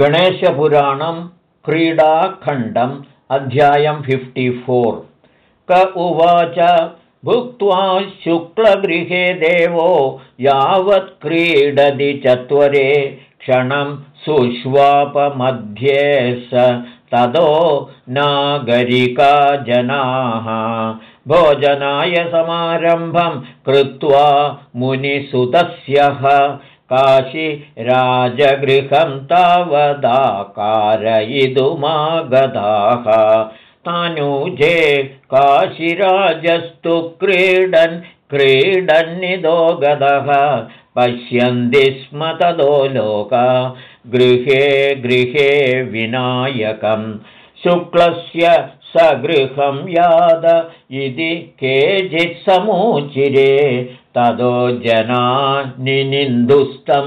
गणेशपुराणं क्रीडाखण्डम् अध्यायं फिफ्टिफोर् क उवाच भुक्त्वा शुक्लगृहे देवो यावत् क्रीडति चत्वरे क्षणं सुष्वापमध्ये स ततो नागरिका जनाः। भोजनाय समारम्भं कृत्वा मुनिसुतस्यः काशीराजगृहं तावदाकारयितुमागताः तानुजे काशिराजस्तु क्रीडन् क्रीडन्निदो गतः पश्यन्ति स्म तदो लोका। गृहे गृहे विनायकं शुक्लस्य सगृहं याद। इति केचित् समूचिरे ततो जना निनिन्दुस्तं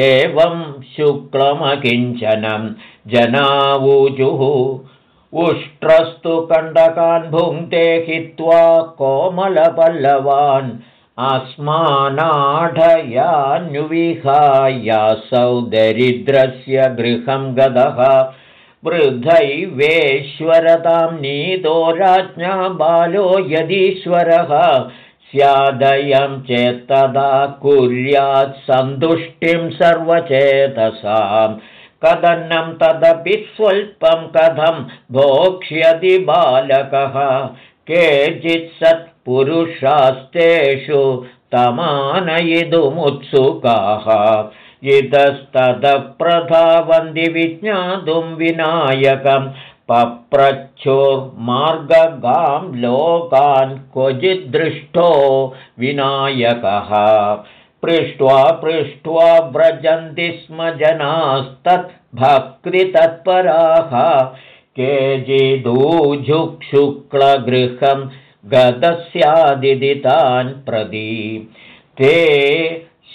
देवं शुक्लमकिञ्चनं जनावूजुः। उष्ट्रस्तु कण्डकान् भुङ्क्ते हित्वा कोमलपल्लवान् अस्मानाढयान्विहायासौ दरिद्रस्य गृहं गतः वृद्धैवेश्वरतां नीतो राज्ञा बालो यदीश्वरः स्यादयं चेत्तदा कुर्यात् सन्तुष्टिं सर्वचेतसां। कदन्नं तदपि स्वल्पं कथं भोक्ष्यति बालकः। केचित् सत्पुरुषास्तेषु तमानयितुमुत्सुकाः। इतस्ततप्रधावन्ति विज्ञातुं विनायकं पप्रच्छोर्मार्गगां लोकान् क्वचिद्दृष्टो विनायकः। पृष्ट्वा पृष्ट्वा व्रजन्ति स्म जनास्तद्भक्तितत्पराः केचिदूझुक्षुक्लगृहं गतस्यादिदितान् प्रति ते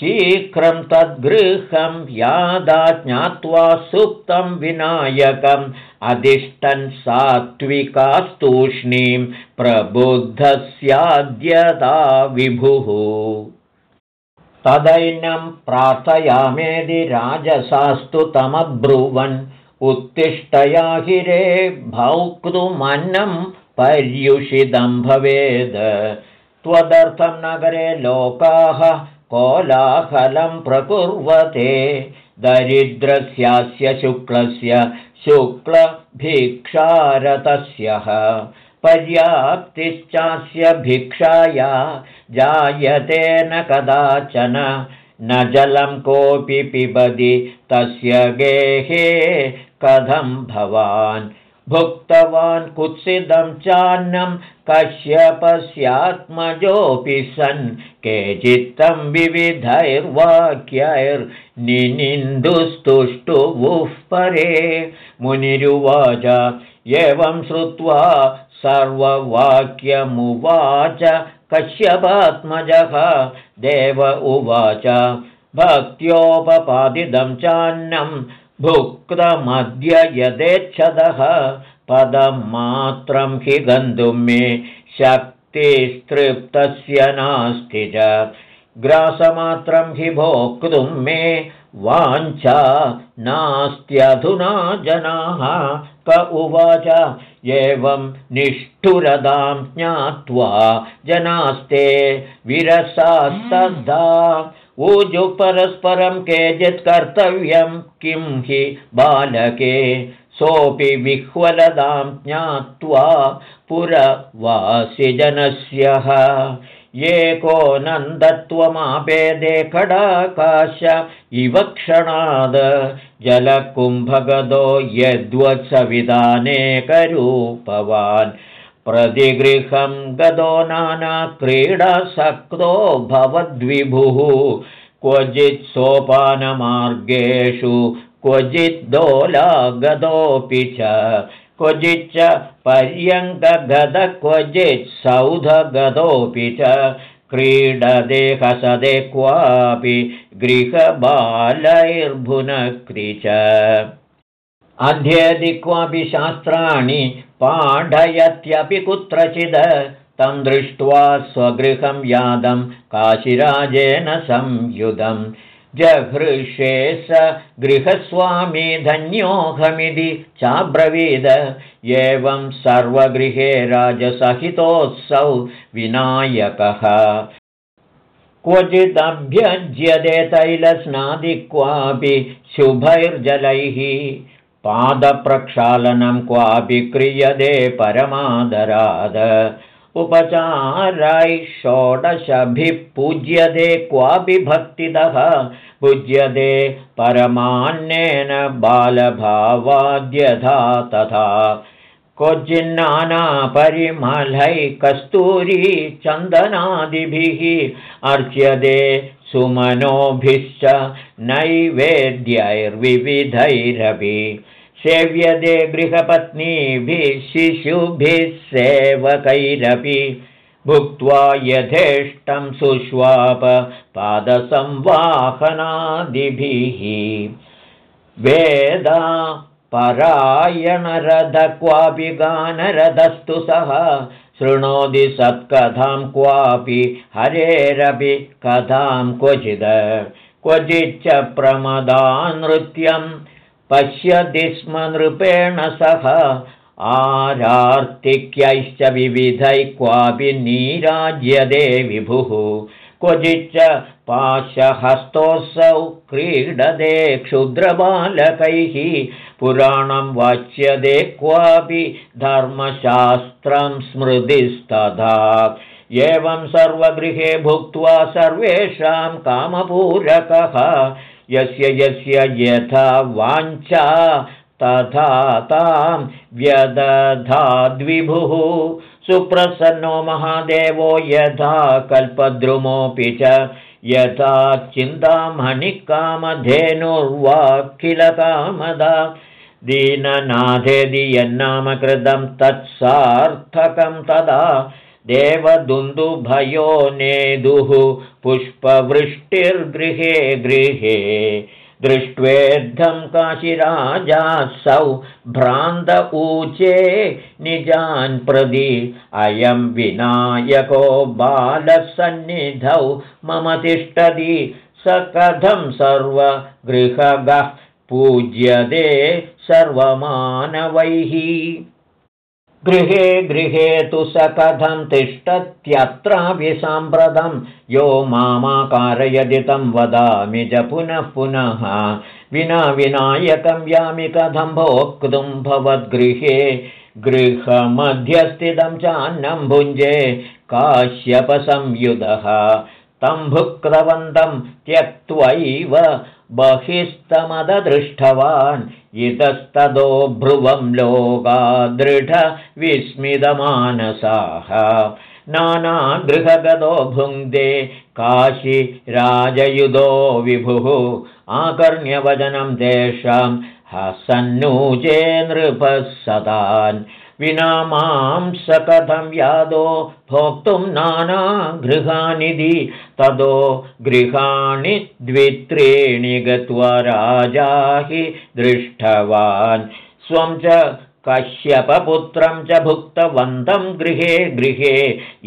शीघ्रं तद्गृहं यादा ज्ञात्वा सुप्तं विनायकम्। अधिष्ठन् सात्विकास्तूष्णीं प्रबुद्धस्याद्यता विभुः। तदैनं प्रार्थयामेदि राजसास्तु तमब्रुवन्। उत्तिष्ठयाहिरे भौक्तुमन्नं पर्युषितं भवेद्। त्वदर्थं नगरे लोकाः कोलाहलं प्रकुर्वते। दरिद्रस्यास्य शुक्लस्य शुक्लभिक्षारतस्यः। पर्याप्तिश्चास्य भिक्षाया जायते न कदाचन। न जलं कोऽपि पिबति तस्य गेहे कथं भवान् भुक्तवान् कुत्सितं चान्नं कश्यपस्यात्मजोऽपि सन् केचित्तं विविधैर्वाक्यैर्निनिन्दुस्तुष्टुवुः परे। मुनिरुवाच एवं श्रुत्वा सर्ववाक्यमुवाच कश्यपात्मजः। देव उवाच भक्त्योपपादितं चान्नं भुक्तमद्य यदेच्छदः पदं मात्रं हि गन्तुं मे शक्तिस्तृप्तस्य नास्ति च। ग्रासमात्रं हि भोक्तुं मे वाञ्छा नास्त्यधुना जनाः। क उवाच एवं निष्ठुरदां ज्ञात्वा जनास्ते विरसास्तद्धा ऊजु परस्परं केचित् कर्तव्यं किं हि बालके? सोऽपि विह्वलदां ज्ञात्वा पुरवासिजनस्यः। एको नन्दत्वमापेदे खडाकाश इव क्षणाद्। जलकुम्भगदो यद्वत्सविधानेकरूपवान् प्रतिगृहं गदो नानाक्रीडासक्तो भवद्विभुः क्वचित् सोपानमार्गेषु क्वचिद्दोलागतोऽपि च क्वचिच्च पर्यङ्कगद क्वचित् सौधगतोऽपि च क्रीडदे हसदे क्वापि गृहबालैर्भुनक्ति च। अध्येदि क्वापि शास्त्राणि पाठयत्यपि कुत्रचिद तं दृष्ट्वा स्वगृहं यादं काशिराजेन संयुधं। जहृषे स गृहस्वामी धन्योऽहमिति चाब्रवीद। एवं सर्वगृहे राजसहितोऽसौ विनायकः। क्वचिदभ्यज्यते तैलस्नादि क्वापि शुभैर्जलैः। पादप्रक्षालनं क्वापि क्रियते परमादराद उपचारै षोडशभिः पूज्यते क्वापि भक्तितः पूज्यते परमान्नेन बालभावाद्यथा तथा। क्वचिन्नानापरिमलैः कस्तूरी चन्दनादिभिः अर्च्यते सुमनोभिश्च नैवेद्यैर्विविधैरपि सेव्यते गृहपत्नीभिः शिशुभिः सेवकैरपि भुक्त्वा यथेष्टं सुष्वाप पादसंवाहनादिभिः। वेदा परायणरथ क्वापि गानरथस्तु सः शृणोति सत्कथां क्वापि हरेरपि कथां क्वचिद। क्वचिच्च प्रमदानृत्यं पश्यति स्म नृपेण सह आरार्तिक्यैश्च विविधैः क्वापि नीराज्यदे विभुः। क्वचिच्च पाशहस्तोऽसौ क्रीडदे क्षुद्रबालकैः। पुराणं वाच्यदे क्वापि धर्मशास्त्रं स्मृतिस्तथा। एवं सर्वगृहे भुक्त्वा सर्वेषां कामपूरकः यस्य यस्य यथा वाञ्छा तथा तां व्यदधाद्विभुः सुप्रसन्नो महादेवो यथा कल्पद्रुमोऽपि च यथा चिन्तामणिकामधेनुर्वाखिलकामदा दीननाथेदि यन्नामकृतं तत्सार्थकं तदा देवदुन्दुभयो नेदुः पुष्पवृष्टिर्गृहे गृहे दृष्ट्वेद्धं काशिराजासौ भ्रान्त ऊचे निजान् प्रदि अयं विनायको बालसन्निधौ मम तिष्ठति स कथं सर्वगृहगः पूज्यते सर्वमानवैः गृहे गृहे तु स कथं तिष्ठत्यत्रापि साम्प्रतं यो मामाकारयदि तं वदामि च पुनः पुनः। विना विनायकं यामि कथं भोक्तुं भवद्गृहे। गृहमध्यस्थितं चान्नं भुञ्जे काश्यपसंयुधः तं त्यक्त्वैव बहिस्तमददृष्टवान्। इतस्ततो भ्रुवं लोका दृढविस्मितमानसाः नानागृहगतो भुङ्क्ते काशी राजयुधो विभुः। आकर्ण्यवचनं तेषां हसन्नूचे नृपः सतान् विना मां स कथं यादो भोक्तुं नानागृहानिधि। ततो गृहाणि द्वित्रीणि गत्वा राजा हि दृष्टवान्। स्वं च कश्यपपुत्रं च भुक्तवन्तं गृहे गृहे।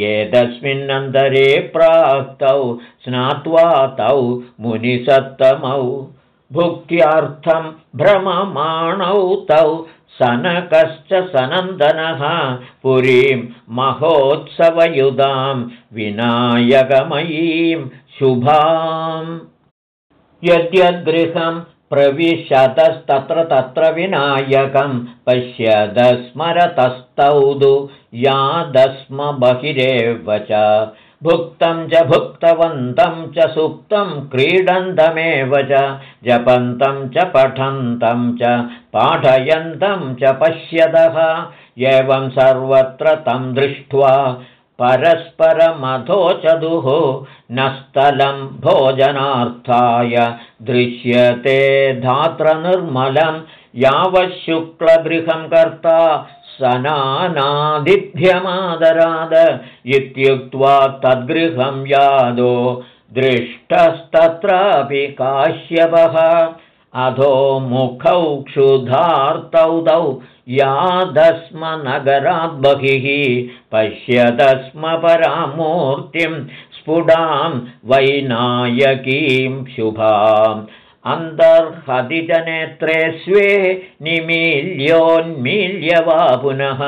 एतस्मिन्नन्तरे प्राक्तौ स्नात्वा तौ मुनिसत्तमौ। भुक्त्यार्थं भ्रममाणौ तौ सनकश्च सनन्दनः पुरीं महोत्सवयुधां विनायकमयीं शुभाम्। यद्यद्गृहं प्रविशतस्तत्र तत्र विनायकं पश्यदस्मरतस्तौदु यादस्म बहिरेव च भुक्तं च भुक्तवन्तं च सुप्तं क्रीडन्तमेव च जपन्तं च पठन्तं च पाठयन्तं च पश्यतः एवं सर्वत्र तं दृष्ट्वा परस्परमथोचदुः न स्थलं भोजनार्थाय दृश्यते धात्रनिर्मलं यावच्छुक्लगृहं कर्ता सनानादिभ्यमादराद इत्युक्त्वा तद्गृहं यादो दृष्टस्तत्रापि काश्यपः। अधो मुखौ क्षुधार्तौ तौ यादस्म नगराद् बहिः पश्यतस्म परामूर्तिं स्फुटां वैनायकीं शुभाम् अन्तर्हतिजनेत्रे स्वे निमील्योन्मील्य वा पुनः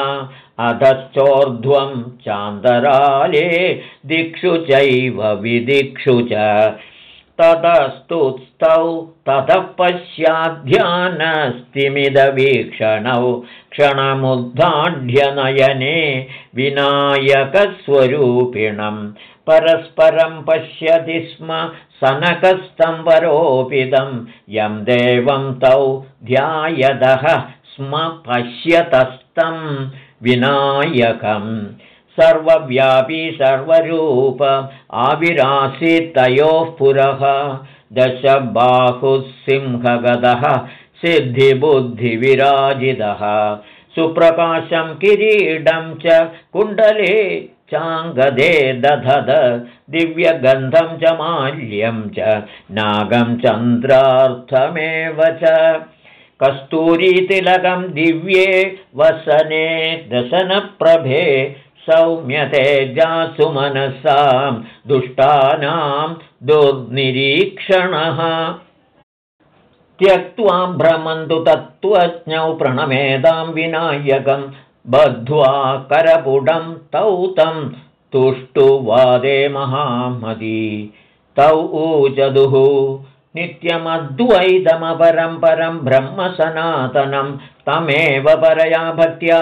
अधश्चोर्ध्वं चान्दराले दिक्षु चैव विदिक्षु च। ततस्तुस्तौ ततः पश्याध्यानस्तिमिदवीक्षणौ क्षणमुद्धाढ्यनयने विनायकस्वरूपिणं। परस्परं पश्यति स्म सनकस्तम्बरोपितं यं देवं तौ ध्यायदः स्म पश्यतस्तं विनायकम्। सर्वव्यापी सर्वरूप आविरासीत्तयोः पुरः। दशबाहुः सिंहगदः सिद्धिबुद्धिविराजितः। सुप्रकाशं किरीडं च कुण्डले चाङ्गदे दधद दिव्यगन्धं च माल्यं च नागं चन्द्रार्थमेव च कस्तूरीतिलकं दिव्ये वसने दशनप्रभे सौम्यते जासुमनसां दुष्टानां दुर्निरीक्षणः। त्यक्त्वा भ्रमन्तु तत्त्वज्ञौ प्रणमेदां विनायकं बद्ध्वा करपुडं तौ तं तुष्टुवादे महामदी तौ ऊचदुः नित्यमद्वैतमपरं परं ब्रह्मसनातनं तमेव परया भक्त्या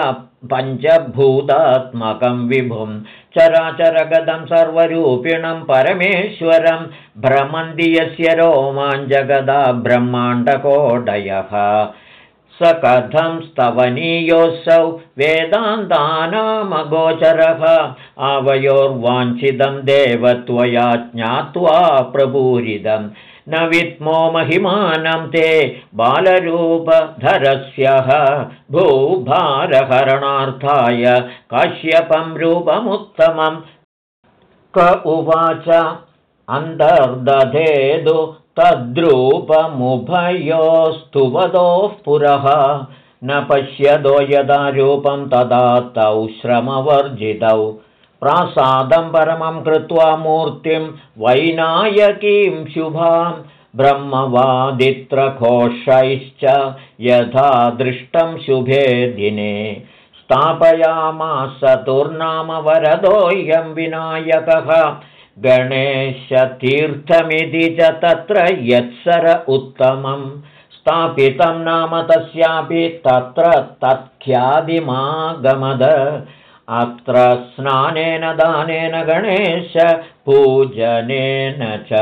पञ्चभूतात्मकं विभुं चराचरगदं सर्वरूपिणं परमेश्वरं भ्रमन्ति यस्य रोमाञ्जगदा ब्रह्माण्डकोडयः स कथं स्तवनीयोऽसौ वेदान्तानामगोचरः। आवयोर्वाञ्छितं देवत्वया ज्ञात्वा प्रपूरितम् न वित्मो महिमानं ते बालरूपधरस्यः। भूभारहरणार्थाय काश्यपं रूपमुत्तमं। क उवाच अन्तर्दधेदु तद्रूपमुभयोस्तुवदोः पुरः। न पश्यदो यदा रूपं तदा तौ श्रमवर्जितौ। प्रासादं परमं कृत्वा मूर्तिं वैनायकीं शुभां। ब्रह्मवादित्रघोषैश्च यथा दृष्टं शुभे दिने। स्थापयामास दुर्नामवरदोऽयं विनायकः गणेशतीर्थमिति च तत्र यत्सर उत्तमं। स्थापितं नाम तस्यापि तत्र तत्ख्यादिमागमद अत्र स्नानेन दानेन गणेश पूजनेन च।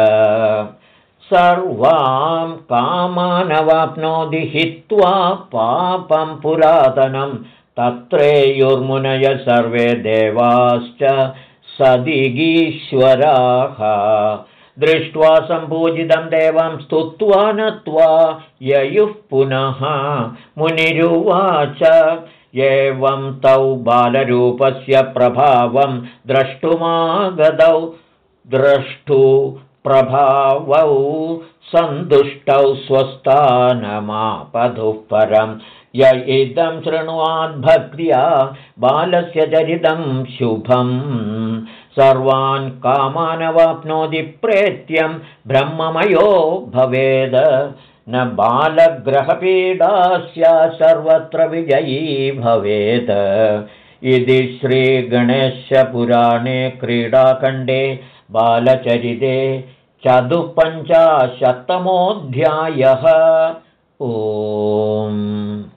सर्वां कामानवाप्नोति हित्वा पापं पुरातनं। तत्रेयुर्मुनय सर्वे देवाश्च सदिगीश्वराः। दृष्ट्वा सम्पूजितं देवं स्तुत्वा नत्वा ययुः पुनः मुनिरुवाच। एवं तौ बालरूपस्य प्रभावं द्रष्टुमागतौ द्रष्टु प्रभावौ सन्तुष्टौ स्वस्थानमापधुः परं य इदं शृण्वाद्भक्त्या बालस्य चरितं शुभम्। सर्वान् कामानवाप्नोति प्रेत्यं ब्रह्ममयो भवेद। न बालग्रहपीडा स्यात् सर्वत्र विजयी भवेत् इति श्रीगणेशपुराणे क्रीडाखण्डे बालचरिते चतुःपञ्चाशत्तमोऽध्यायः ओ